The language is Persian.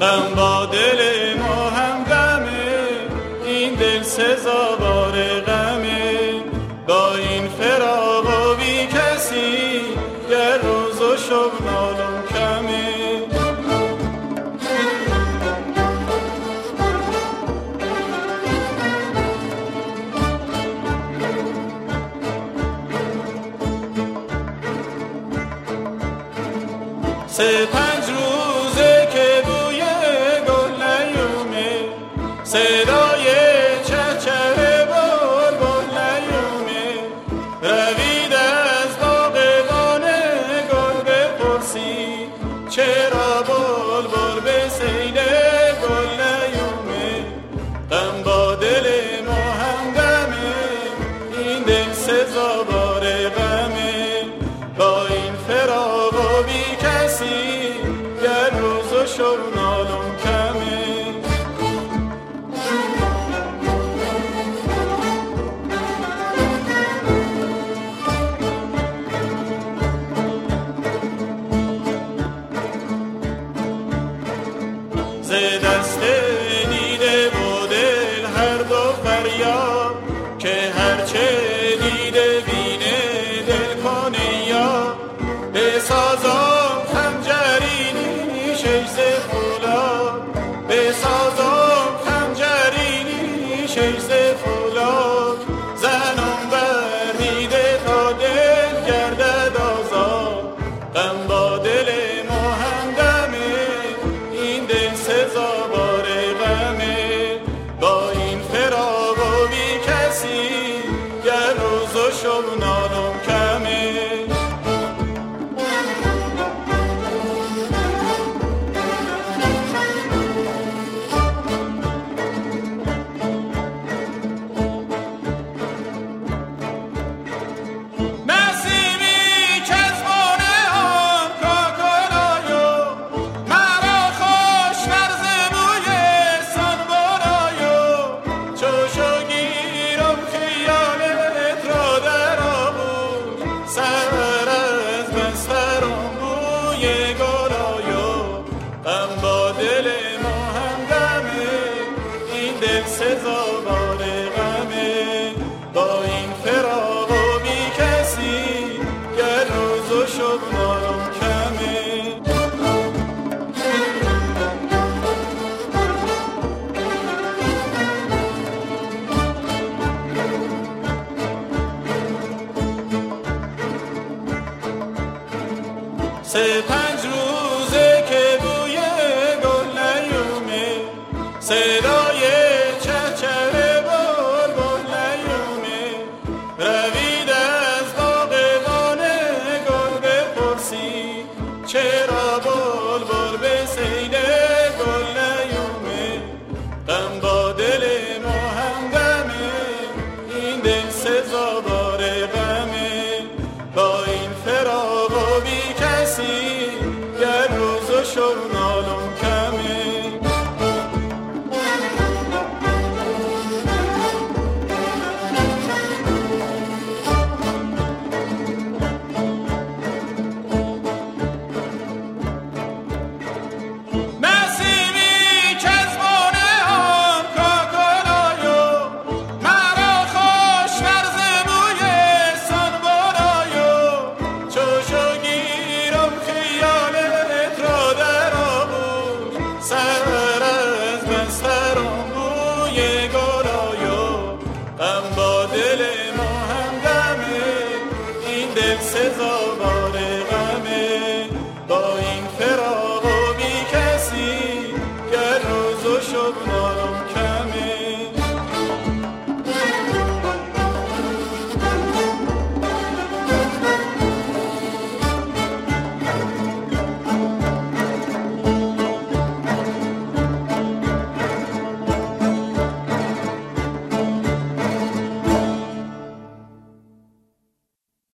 غم با دل ما هم غمه. این دل سزاوار غمه. با این فراغ و بی کسی گر روز و شب نالم کمه. سه پنج رو şovuna شیز فولاد بسازم خنجرینی شیز فولاد زنم بردیده تا دل کرده دازا غم با دل مهندمه این دل سزا باره غمه. با این فراغ و بی کسی گر روز و دل سزاوار غمه. با این فراق و بی کسی گر روز و شب نارم کمه. سه پنج کسی گر روز و شب princesa